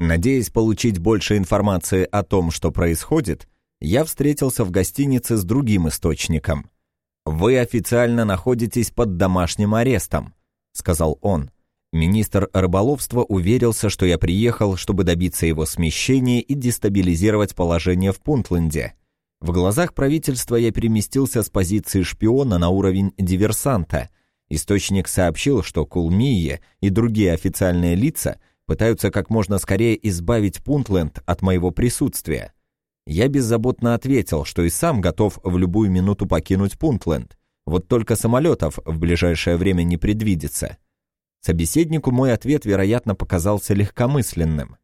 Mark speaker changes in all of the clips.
Speaker 1: Надеясь получить больше информации о том, что происходит, я встретился в гостинице с другим источником. «Вы официально находитесь под домашним арестом», — сказал он. Министр рыболовства уверился, что я приехал, чтобы добиться его смещения и дестабилизировать положение в Пунтленде. В глазах правительства я переместился с позиции шпиона на уровень диверсанта. Источник сообщил, что Кулмие и другие официальные лица пытаются как можно скорее избавить Пунтленд от моего присутствия. Я беззаботно ответил, что и сам готов в любую минуту покинуть Пунтленд. Вот только самолетов в ближайшее время не предвидится. Собеседнику мой ответ, вероятно, показался легкомысленным.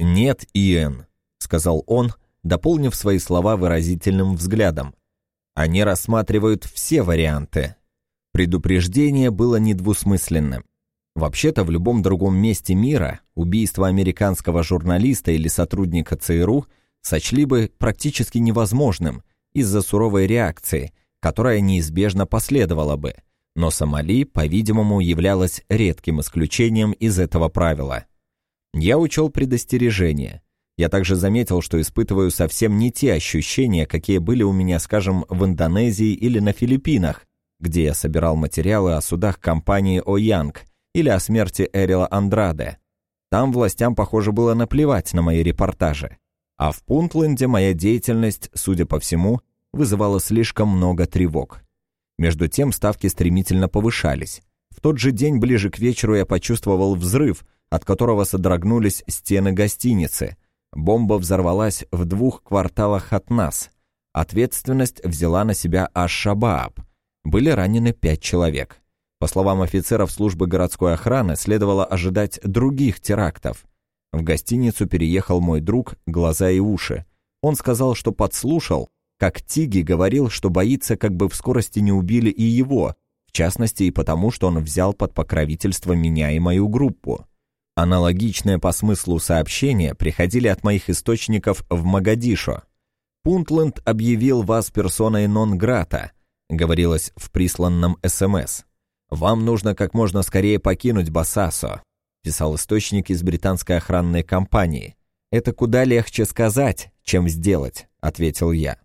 Speaker 1: «Нет, Иэн», — сказал он, дополнив свои слова выразительным взглядом. «Они рассматривают все варианты». Предупреждение было недвусмысленным. Вообще-то в любом другом месте мира убийство американского журналиста или сотрудника ЦРУ сочли бы практически невозможным из-за суровой реакции, которая неизбежно последовала бы – но Сомали, по-видимому, являлась редким исключением из этого правила. Я учел предостережение. Я также заметил, что испытываю совсем не те ощущения, какие были у меня, скажем, в Индонезии или на Филиппинах, где я собирал материалы о судах компании «О'Янг» или о смерти Эрила Андраде. Там властям, похоже, было наплевать на мои репортажи. А в Пунтленде моя деятельность, судя по всему, вызывала слишком много тревог. Между тем ставки стремительно повышались. В тот же день ближе к вечеру я почувствовал взрыв, от которого содрогнулись стены гостиницы. Бомба взорвалась в двух кварталах от нас. Ответственность взяла на себя Аш-Шабааб. Были ранены пять человек. По словам офицеров службы городской охраны, следовало ожидать других терактов. В гостиницу переехал мой друг «Глаза и уши». Он сказал, что подслушал, как Тиги говорил, что боится, как бы в скорости не убили и его, в частности и потому, что он взял под покровительство меня и мою группу. Аналогичные по смыслу сообщения приходили от моих источников в Магадишо. «Пунтленд объявил вас персоной нон-грата», говорилось в присланном СМС. «Вам нужно как можно скорее покинуть Басасо», писал источник из британской охранной компании. «Это куда легче сказать, чем сделать», ответил я.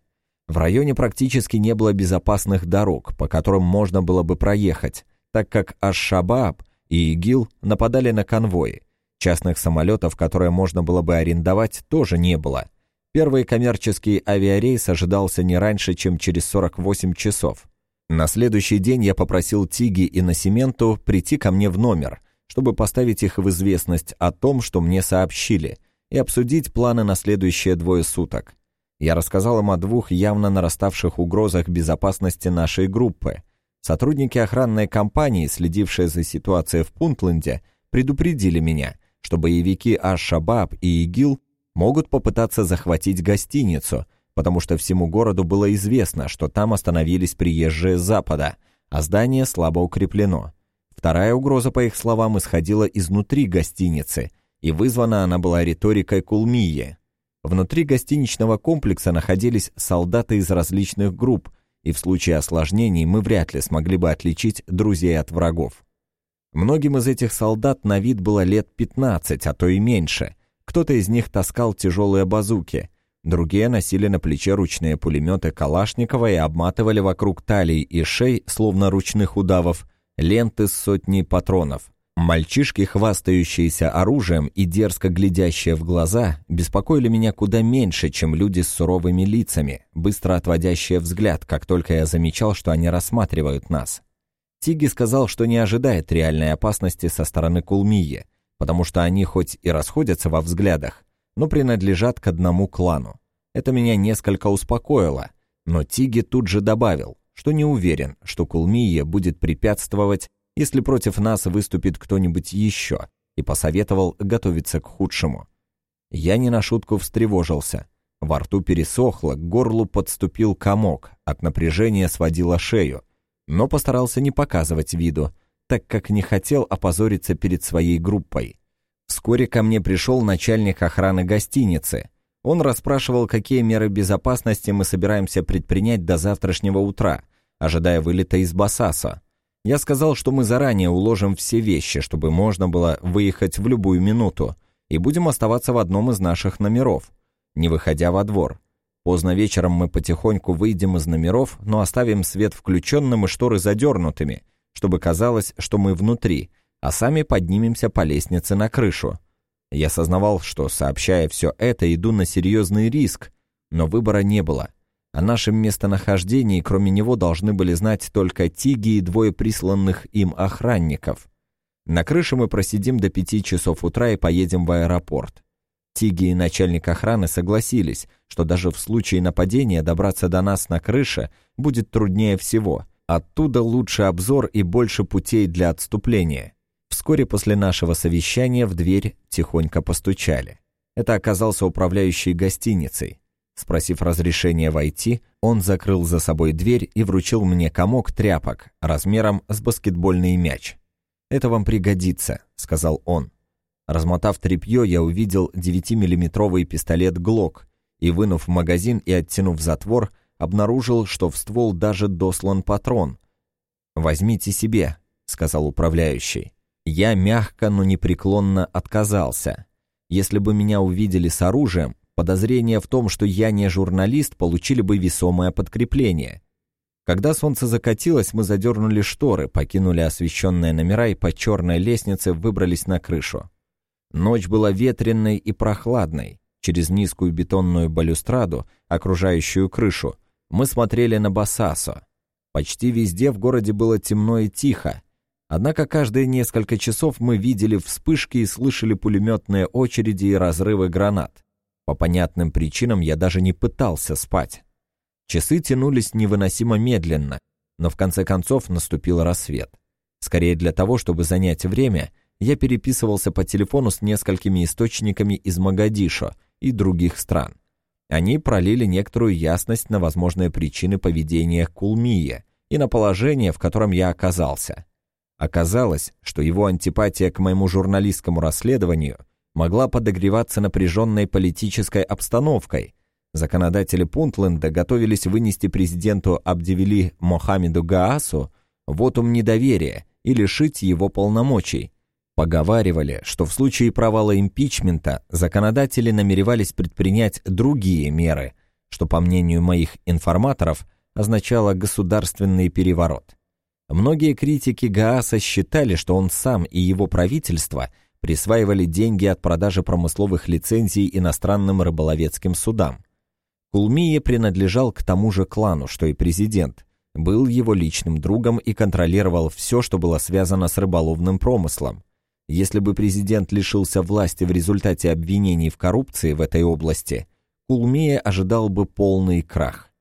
Speaker 1: В районе практически не было безопасных дорог, по которым можно было бы проехать, так как Аш-Шабааб и ИГИЛ нападали на конвои. Частных самолетов, которые можно было бы арендовать, тоже не было. Первый коммерческий авиарейс ожидался не раньше, чем через 48 часов. На следующий день я попросил Тиги и Насименту прийти ко мне в номер, чтобы поставить их в известность о том, что мне сообщили, и обсудить планы на следующие двое суток. Я рассказал им о двух явно нараставших угрозах безопасности нашей группы. Сотрудники охранной компании, следившие за ситуацией в Пунтленде, предупредили меня, что боевики Аш-Шабаб и ИГИЛ могут попытаться захватить гостиницу, потому что всему городу было известно, что там остановились приезжие с запада, а здание слабо укреплено. Вторая угроза, по их словам, исходила изнутри гостиницы, и вызвана она была риторикой Кулмии, Внутри гостиничного комплекса находились солдаты из различных групп, и в случае осложнений мы вряд ли смогли бы отличить друзей от врагов. Многим из этих солдат на вид было лет 15, а то и меньше. Кто-то из них таскал тяжелые базуки, другие носили на плече ручные пулеметы Калашникова и обматывали вокруг талий и шей, словно ручных удавов, ленты с сотней патронов. Мальчишки, хвастающиеся оружием и дерзко глядящие в глаза, беспокоили меня куда меньше, чем люди с суровыми лицами, быстро отводящие взгляд, как только я замечал, что они рассматривают нас. Тиги сказал, что не ожидает реальной опасности со стороны Кулмии, потому что они хоть и расходятся во взглядах, но принадлежат к одному клану. Это меня несколько успокоило, но Тиги тут же добавил, что не уверен, что Кулмия будет препятствовать если против нас выступит кто-нибудь еще, и посоветовал готовиться к худшему. Я не на шутку встревожился. Во рту пересохло, к горлу подступил комок, от напряжения сводило шею, но постарался не показывать виду, так как не хотел опозориться перед своей группой. Вскоре ко мне пришел начальник охраны гостиницы. Он расспрашивал, какие меры безопасности мы собираемся предпринять до завтрашнего утра, ожидая вылета из Басаса. Я сказал, что мы заранее уложим все вещи, чтобы можно было выехать в любую минуту. и будем оставаться в одном из наших номеров, не выходя во двор. Поздно вечером мы потихоньку выйдем из номеров, но оставим свет включенным и шторы задернутыми, чтобы казалось, что мы внутри, а сами поднимемся по лестнице на крышу. Я осознавал, что, сообщая все это, иду на серьезный риск, но выбора не было. О нашем местонахождении, кроме него, должны были знать только Тиги и двое присланных им охранников. На крыше мы просидим до пяти часов утра и поедем в аэропорт. Тиги и начальник охраны согласились, что даже в случае нападения добраться до нас на крыше будет труднее всего. Оттуда лучше обзор и больше путей для отступления. Вскоре после нашего совещания в дверь тихонько постучали. Это оказался управляющий гостиницей. Спросив разрешения войти, он закрыл за собой дверь и вручил мне комок тряпок размером с баскетбольный мяч. «Это вам пригодится», — сказал он. Размотав тряпье, я увидел 9-миллиметровый пистолет «Глок» и, вынув магазин и оттянув затвор, обнаружил, что в ствол даже дослан патрон. «Возьмите себе», — сказал управляющий. Я мягко, но непреклонно отказался. Если бы меня увидели с оружием, подозрения в том, что я не журналист, получили бы весомое подкрепление. Когда солнце закатилось, мы задернули шторы, покинули освещенные номера и по черной лестнице выбрались на крышу. Ночь была ветренной и прохладной. Через низкую бетонную балюстраду, окружающую крышу, мы смотрели на Басасо. Почти везде в городе было темно и тихо. Однако каждые несколько часов мы видели вспышки и слышали пулеметные очереди и разрывы гранат. По понятным причинам я даже не пытался спать. Часы тянулись невыносимо медленно, но в конце концов наступил рассвет. Скорее для того, чтобы занять время — я переписывался по телефону с несколькими источниками из Магадишо и других стран. Они пролили некоторую ясность на возможные причины поведения Кулмия и на положение, в котором я оказался. Оказалось, что его антипатия к моему журналистскому расследованию могла подогреваться напряженной политической обстановкой. Законодатели Пунтленда готовились вынести президенту Абдивели Мохаммеду Гаасу вотум недоверия и лишить его полномочий, Поговаривали, что в случае провала импичмента законодатели намеревались предпринять другие меры, что, по мнению моих информаторов, означало государственный переворот. Многие критики Гааса считали, что он сам и его правительство присваивали деньги от продажи промысловых лицензий иностранным рыболовецким судам. Кулмие принадлежал к тому же клану, что и президент, был его личным другом и контролировал все, что было связано с рыболовным промыслом. Если бы президент лишился власти в результате обвинений в коррупции в этой области, Кулмия ожидал бы полный крах.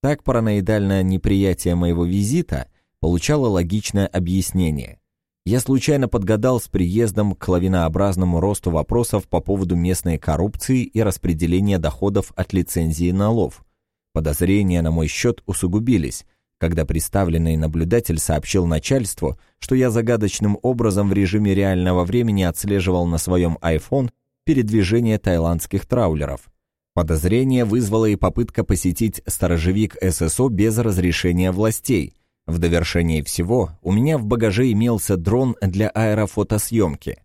Speaker 1: Так параноидальное неприятие моего визита получало логичное объяснение. Я случайно подгадал с приездом к лавинообразному росту вопросов по поводу местной коррупции и распределения доходов от лицензии на лов. Подозрения на мой счет усугубились – когда представленный наблюдатель сообщил начальству, что я загадочным образом в режиме реального времени отслеживал на своем iPhone передвижение тайландских траулеров. Подозрение вызвало и попытка посетить сторожевик ССО без разрешения властей. В довершении всего у меня в багаже имелся дрон для аэрофотосъемки.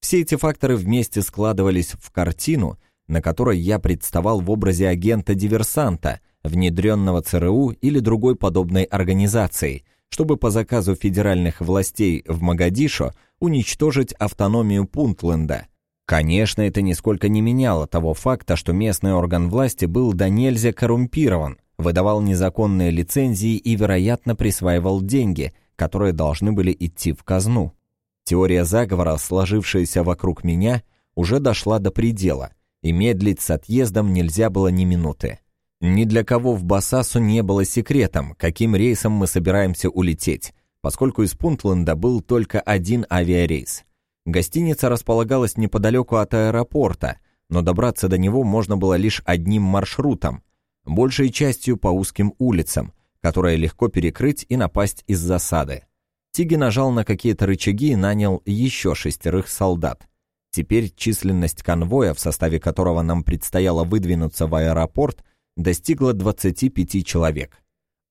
Speaker 1: Все эти факторы вместе складывались в картину, на которой я представал в образе агента-диверсанта – внедренного ЦРУ или другой подобной организацией, чтобы по заказу федеральных властей в Магадишо уничтожить автономию Пунтленда. Конечно, это нисколько не меняло того факта, что местный орган власти был до нельзя коррумпирован, выдавал незаконные лицензии и, вероятно, присваивал деньги, которые должны были идти в казну. Теория заговора, сложившаяся вокруг меня, уже дошла до предела, и медлить с отъездом нельзя было ни минуты. Ни для кого в Басасу не было секретом, каким рейсом мы собираемся улететь, поскольку из Пунтленда был только один авиарейс. Гостиница располагалась неподалеку от аэропорта, но добраться до него можно было лишь одним маршрутом, большей частью по узким улицам, которые легко перекрыть и напасть из засады. Тиги нажал на какие-то рычаги и нанял еще шестерых солдат. Теперь численность конвоя, в составе которого нам предстояло выдвинуться в аэропорт, достигла 25 человек.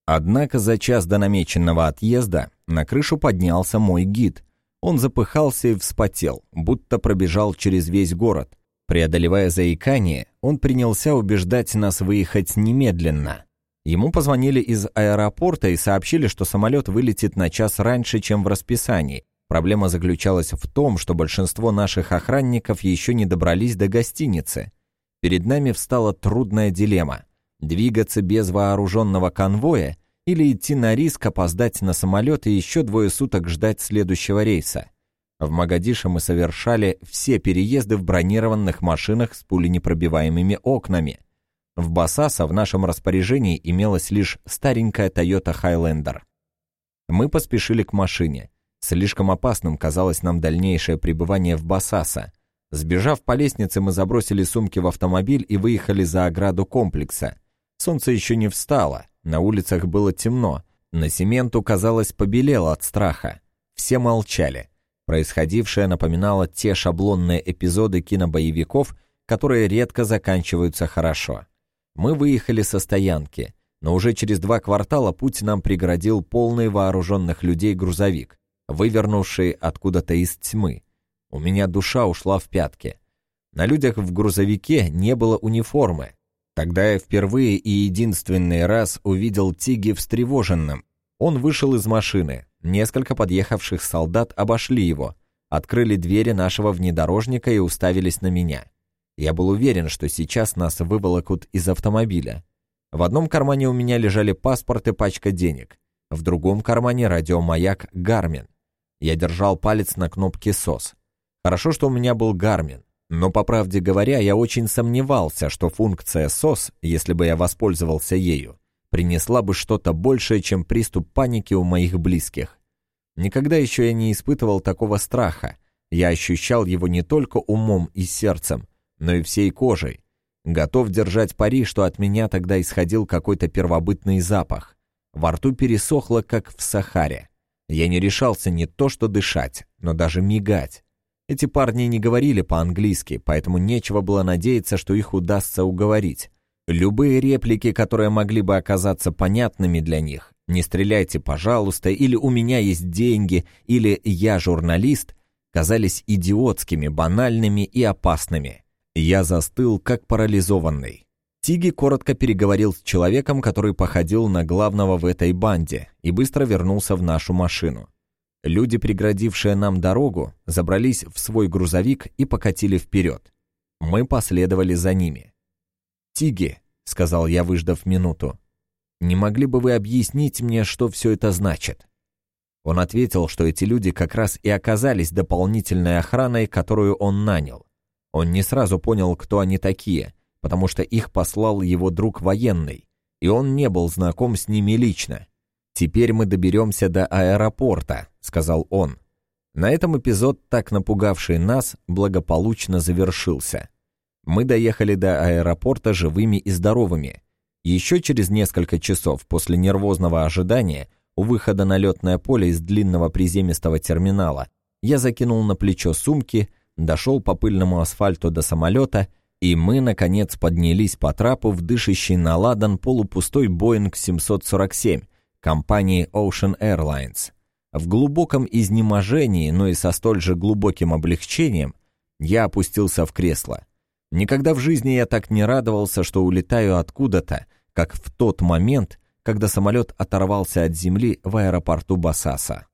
Speaker 1: Однако за час до намеченного отъезда на крышу поднялся мой гид. Он запыхался и вспотел, будто пробежал через весь город. Преодолевая заикание, он принялся убеждать нас выехать немедленно. Ему позвонили из аэропорта и сообщили, что самолет вылетит на час раньше, чем в расписании. Проблема заключалась в том, что большинство наших охранников еще не добрались до гостиницы. Перед нами встала трудная дилемма – двигаться без вооруженного конвоя или идти на риск опоздать на самолет и еще двое суток ждать следующего рейса. В Магадише мы совершали все переезды в бронированных машинах с пуленепробиваемыми окнами. В Басаса в нашем распоряжении имелась лишь старенькая Toyota Highlander. Мы поспешили к машине. Слишком опасным казалось нам дальнейшее пребывание в Басаса. Сбежав по лестнице, мы забросили сумки в автомобиль и выехали за ограду комплекса. Солнце еще не встало, на улицах было темно, на Сементу, казалось, побелело от страха. Все молчали. Происходившее напоминало те шаблонные эпизоды кинобоевиков, которые редко заканчиваются хорошо. Мы выехали со стоянки, но уже через два квартала путь нам преградил полный вооруженных людей грузовик, вывернувший откуда-то из тьмы. У меня душа ушла в пятки. На людях в грузовике не было униформы. Тогда я впервые и единственный раз увидел Тиги встревоженным. Он вышел из машины, Несколько подъехавших солдат обошли его, открыли двери нашего внедорожника и уставились на меня. Я был уверен, что сейчас нас выволокут из автомобиля. В одном кармане у меня лежали паспорт и пачка денег, в другом кармане радиомаяк «Гармин». Я держал палец на кнопке «СОС». Хорошо, что у меня был «Гармин», но, по правде говоря, я очень сомневался, что функция «СОС», если бы я воспользовался ею, принесла бы что-то большее, чем приступ паники у моих близких. Никогда еще я не испытывал такого страха. Я ощущал его не только умом и сердцем, но и всей кожей. Готов держать пари, что от меня тогда исходил какой-то первобытный запах. Во рту пересохло, как в Сахаре. Я не решался не то что дышать, но даже мигать. Эти парни не говорили по-английски, поэтому нечего было надеяться, что их удастся уговорить. Любые реплики, которые могли бы оказаться понятными для них, «не стреляйте, пожалуйста», или «у меня есть деньги», или «я журналист», казались идиотскими, банальными и опасными. Я застыл, как парализованный. Тиги коротко переговорил с человеком, который походил на главного в этой банде, и быстро вернулся в нашу машину. Люди, преградившие нам дорогу, забрались в свой грузовик и покатили вперед. Мы последовали за ними. «Тиги», — сказал я, выждав минуту, — «не могли бы вы объяснить мне, что все это значит?» Он ответил, что эти люди как раз и оказались дополнительной охраной, которую он нанял. Он не сразу понял, кто они такие, потому что их послал его друг военный, и он не был знаком с ними лично. «Теперь мы доберемся до аэропорта», — сказал он. На этом эпизод, так напугавший нас, благополучно завершился. Мы доехали до аэропорта живыми и здоровыми. Еще через несколько часов после нервозного ожидания у выхода на летное поле из длинного приземистого терминала я закинул на плечо сумки, дошел по пыльному асфальту до самолета, и мы, наконец, поднялись по трапу в дышащий на ладан полупустой Boeing 747 компании Ocean Airlines. В глубоком изнеможении, но и со столь же глубоким облегчением, я опустился в кресло. Никогда в жизни я так не радовался, что улетаю откуда-то, как в тот момент, когда самолет оторвался от земли в аэропорту Басаса.